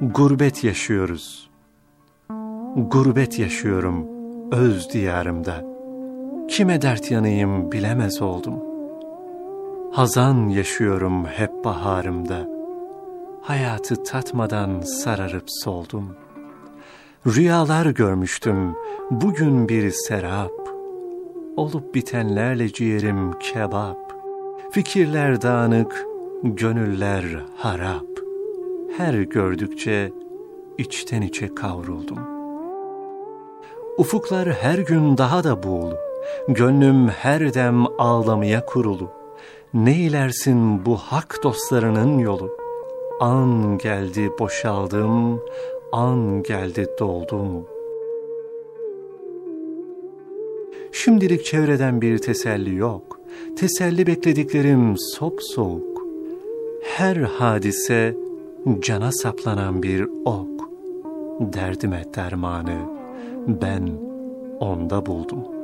Gurbet yaşıyoruz. Gurbet yaşıyorum öz diyarımda. Kime dert yanayım bilemez oldum. Hazan yaşıyorum hep baharımda. Hayatı tatmadan sararıp soldum. Rüyalar görmüştüm, bugün bir serap. Olup bitenlerle ciğerim kebap. Fikirler dağınık, gönüller harap. Her gördükçe içten içe kavruldum. Ufuklar her gün daha da buğulu. Gönlüm her dem ağlamaya kurulu. Ne ilersin bu hak dostlarının yolu? An geldi boşaldım, an geldi doldum. Şimdilik çevreden bir teselli yok. Teselli beklediklerim sop soğuk. Her hadise cana saplanan bir ok. Derdime dermanı ben onda buldum.''